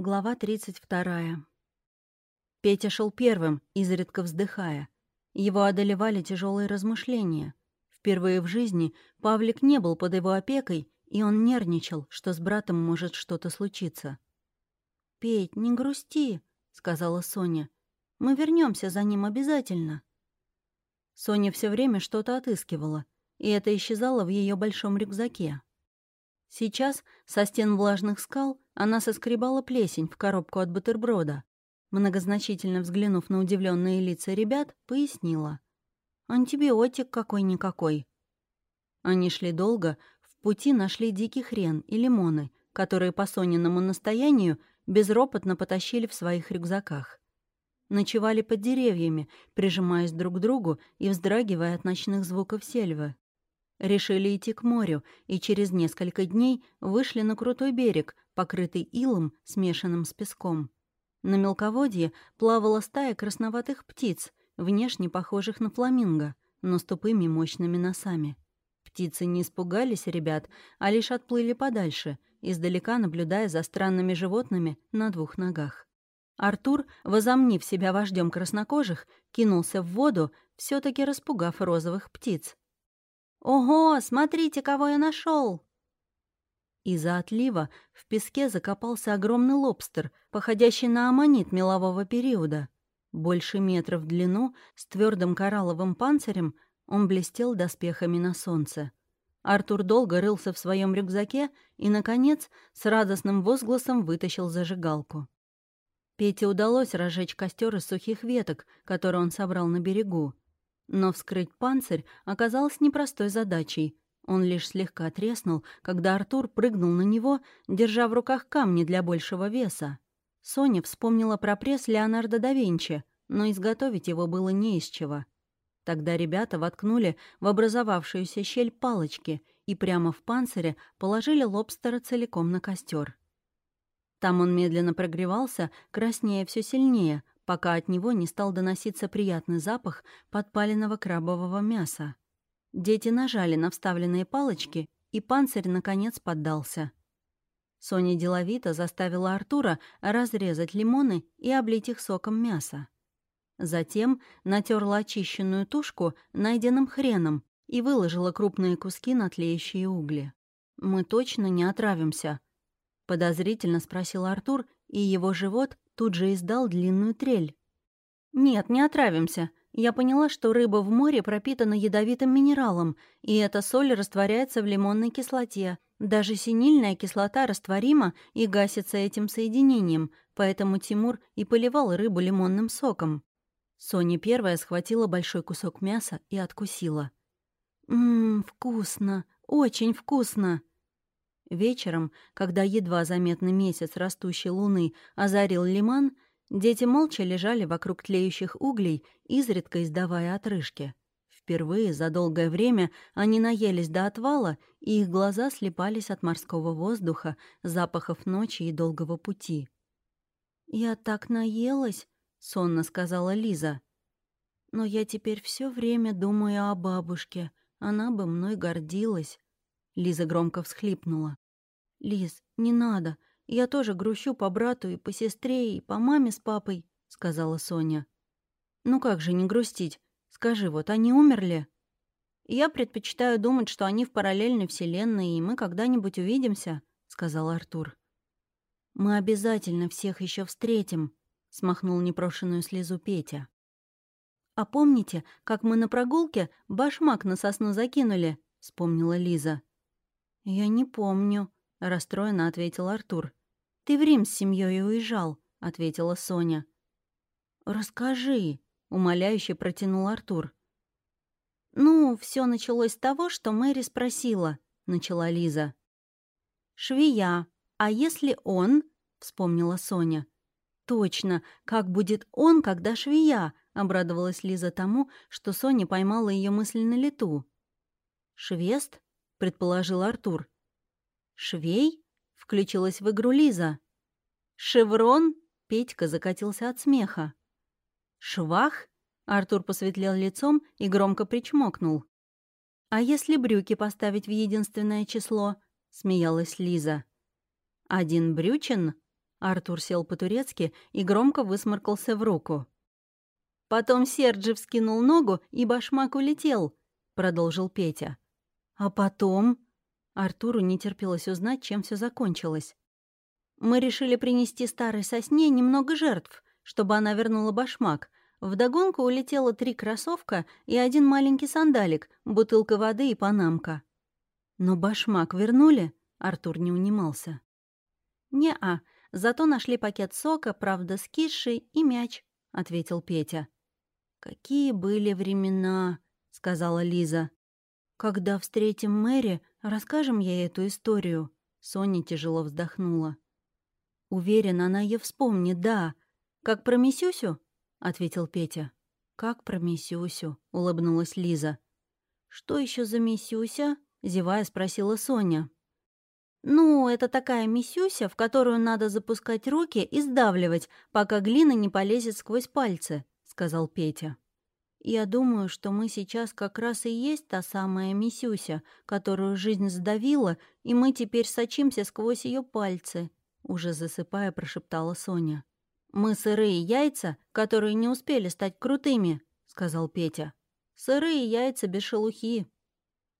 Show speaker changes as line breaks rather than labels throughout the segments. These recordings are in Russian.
Глава 32. Петя шел первым, изредка вздыхая. Его одолевали тяжелые размышления. Впервые в жизни Павлик не был под его опекой, и он нервничал, что с братом может что-то случиться. «Петь, не грусти», — сказала Соня. «Мы вернемся за ним обязательно». Соня все время что-то отыскивала, и это исчезало в ее большом рюкзаке. Сейчас со стен влажных скал она соскребала плесень в коробку от бутерброда. Многозначительно взглянув на удивленные лица ребят, пояснила. «Антибиотик какой-никакой». Они шли долго, в пути нашли дикий хрен и лимоны, которые по Сониному настоянию безропотно потащили в своих рюкзаках. Ночевали под деревьями, прижимаясь друг к другу и вздрагивая от ночных звуков сельвы. Решили идти к морю, и через несколько дней вышли на крутой берег, покрытый илом, смешанным с песком. На мелководье плавала стая красноватых птиц, внешне похожих на фламинго, но с тупыми мощными носами. Птицы не испугались ребят, а лишь отплыли подальше, издалека наблюдая за странными животными на двух ногах. Артур, возомнив себя вождем краснокожих, кинулся в воду, все таки распугав розовых птиц. «Ого, смотрите, кого я нашел! Из-за отлива в песке закопался огромный лобстер, походящий на аммонит мелового периода. Больше метра в длину, с твердым коралловым панцирем, он блестел доспехами на солнце. Артур долго рылся в своем рюкзаке и, наконец, с радостным возгласом вытащил зажигалку. Пете удалось разжечь костер из сухих веток, которые он собрал на берегу. Но вскрыть панцирь оказалось непростой задачей. Он лишь слегка треснул, когда Артур прыгнул на него, держа в руках камни для большего веса. Соня вспомнила про пресс Леонардо да Винчи, но изготовить его было не из чего. Тогда ребята воткнули в образовавшуюся щель палочки и прямо в панцире положили лобстера целиком на костер. Там он медленно прогревался, краснее все сильнее, пока от него не стал доноситься приятный запах подпаленного крабового мяса. Дети нажали на вставленные палочки, и панцирь, наконец, поддался. Соня деловито заставила Артура разрезать лимоны и облить их соком мяса. Затем натерла очищенную тушку найденным хреном и выложила крупные куски на тлеющие угли. «Мы точно не отравимся?» — подозрительно спросил Артур, и его живот Тут же издал длинную трель. «Нет, не отравимся. Я поняла, что рыба в море пропитана ядовитым минералом, и эта соль растворяется в лимонной кислоте. Даже синильная кислота растворима и гасится этим соединением, поэтому Тимур и поливал рыбу лимонным соком». Соня первая схватила большой кусок мяса и откусила. «Ммм, вкусно, очень вкусно!» Вечером, когда едва заметный месяц растущей луны озарил лиман, дети молча лежали вокруг тлеющих углей, изредка издавая отрыжки. Впервые за долгое время они наелись до отвала, и их глаза слепались от морского воздуха, запахов ночи и долгого пути. «Я так наелась», — сонно сказала Лиза. «Но я теперь все время думаю о бабушке. Она бы мной гордилась». Лиза громко всхлипнула. «Лиз, не надо. Я тоже грущу по брату и по сестре, и по маме с папой», — сказала Соня. «Ну как же не грустить? Скажи, вот они умерли?» «Я предпочитаю думать, что они в параллельной вселенной, и мы когда-нибудь увидимся», — сказал Артур. «Мы обязательно всех еще встретим», — смахнул непрошенную слезу Петя. «А помните, как мы на прогулке башмак на сосну закинули?» — вспомнила Лиза. «Я не помню», — расстроенно ответил Артур. «Ты в Рим с семьей уезжал», — ответила Соня. «Расскажи», — умоляюще протянул Артур. «Ну, все началось с того, что Мэри спросила», — начала Лиза. «Швея, а если он?» — вспомнила Соня. «Точно, как будет он, когда швея?» — обрадовалась Лиза тому, что Соня поймала ее мысль на лету. «Швест?» — предположил Артур. «Швей?» — включилась в игру Лиза. «Шеврон?» — Петька закатился от смеха. «Швах?» — Артур посветлел лицом и громко причмокнул. «А если брюки поставить в единственное число?» — смеялась Лиза. «Один брючин?» Артур сел по-турецки и громко высморкался в руку. «Потом Серджи вскинул ногу, и башмак улетел», — продолжил Петя. «А потом...» Артуру не терпелось узнать, чем все закончилось. «Мы решили принести старой сосне немного жертв, чтобы она вернула башмак. Вдогонку улетело три кроссовка и один маленький сандалик, бутылка воды и панамка». «Но башмак вернули?» — Артур не унимался. «Не-а, зато нашли пакет сока, правда, скисший, и мяч», — ответил Петя. «Какие были времена», — сказала Лиза. «Когда встретим Мэри, расскажем ей эту историю». Соня тяжело вздохнула. «Уверена, она ее вспомнит, да. Как про Мисюсю?» — ответил Петя. «Как про Мисюсю?» — улыбнулась Лиза. «Что еще за Мисюся?» — зевая спросила Соня. «Ну, это такая мисюся, в которую надо запускать руки и сдавливать, пока глина не полезет сквозь пальцы», — сказал Петя. «Я думаю, что мы сейчас как раз и есть та самая мисюся, которую жизнь сдавила, и мы теперь сочимся сквозь ее пальцы», — уже засыпая прошептала Соня. «Мы сырые яйца, которые не успели стать крутыми», — сказал Петя. «Сырые яйца без шелухи».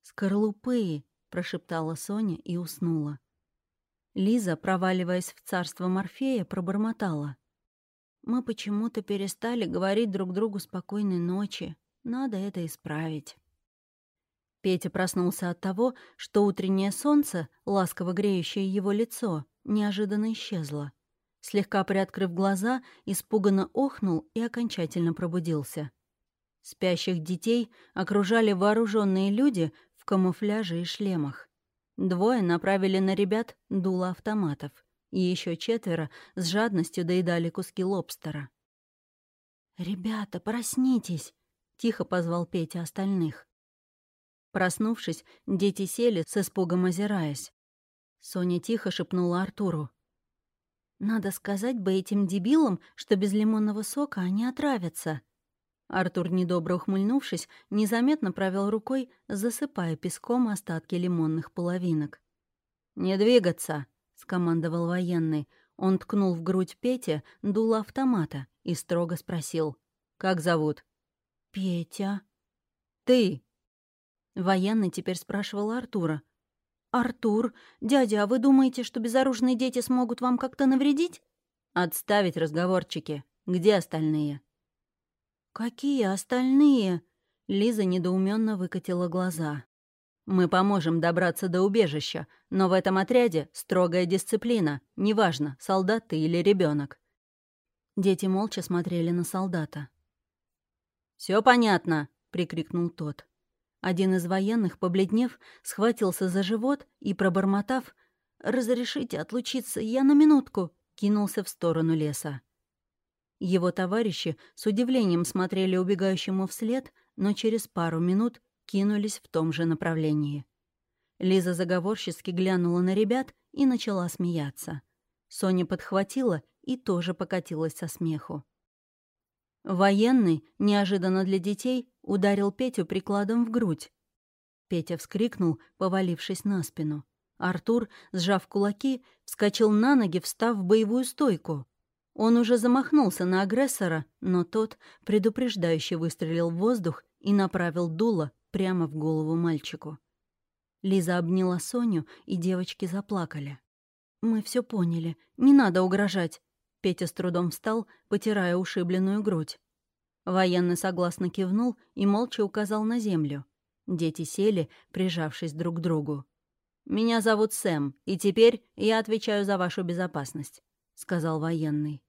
«Скорлупы», — прошептала Соня и уснула. Лиза, проваливаясь в царство Морфея, пробормотала. «Мы почему-то перестали говорить друг другу спокойной ночи. Надо это исправить». Петя проснулся от того, что утреннее солнце, ласково греющее его лицо, неожиданно исчезло. Слегка приоткрыв глаза, испуганно охнул и окончательно пробудился. Спящих детей окружали вооруженные люди камуфляже и шлемах. Двое направили на ребят дуло автоматов, и еще четверо с жадностью доедали куски лобстера. «Ребята, проснитесь!» — тихо позвал Петя остальных. Проснувшись, дети сели, с испугом озираясь. Соня тихо шепнула Артуру. «Надо сказать бы этим дебилам, что без лимонного сока они отравятся. Артур, недобро ухмыльнувшись, незаметно провел рукой, засыпая песком остатки лимонных половинок. «Не двигаться!» — скомандовал военный. Он ткнул в грудь Пете дуло автомата и строго спросил. «Как зовут?» «Петя». «Ты!» Военный теперь спрашивал Артура. «Артур, дядя, а вы думаете, что безоружные дети смогут вам как-то навредить?» «Отставить разговорчики. Где остальные?» «Какие остальные?» Лиза недоуменно выкатила глаза. «Мы поможем добраться до убежища, но в этом отряде строгая дисциплина, неважно, солдат ты или ребенок. Дети молча смотрели на солдата. Все понятно!» — прикрикнул тот. Один из военных, побледнев, схватился за живот и, пробормотав «Разрешите отлучиться, я на минутку», кинулся в сторону леса. Его товарищи с удивлением смотрели убегающему вслед, но через пару минут кинулись в том же направлении. Лиза заговорчески глянула на ребят и начала смеяться. Соня подхватила и тоже покатилась со смеху. Военный, неожиданно для детей, ударил Петю прикладом в грудь. Петя вскрикнул, повалившись на спину. Артур, сжав кулаки, вскочил на ноги, встав в боевую стойку. Он уже замахнулся на агрессора, но тот предупреждающе выстрелил в воздух и направил дуло прямо в голову мальчику. Лиза обняла Соню, и девочки заплакали. «Мы все поняли. Не надо угрожать». Петя с трудом встал, потирая ушибленную грудь. Военный согласно кивнул и молча указал на землю. Дети сели, прижавшись друг к другу. «Меня зовут Сэм, и теперь я отвечаю за вашу безопасность», — сказал военный.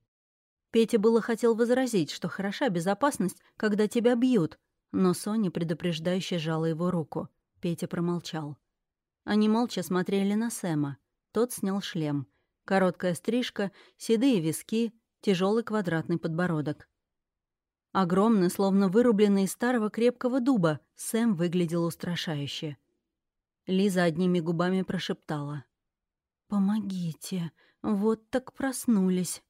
Петя было хотел возразить, что хороша безопасность, когда тебя бьют, но Соня предупреждающе жала его руку. Петя промолчал. Они молча смотрели на Сэма. Тот снял шлем. Короткая стрижка, седые виски, тяжелый квадратный подбородок. Огромный, словно вырубленный из старого крепкого дуба, Сэм выглядел устрашающе. Лиза одними губами прошептала. «Помогите, вот так проснулись».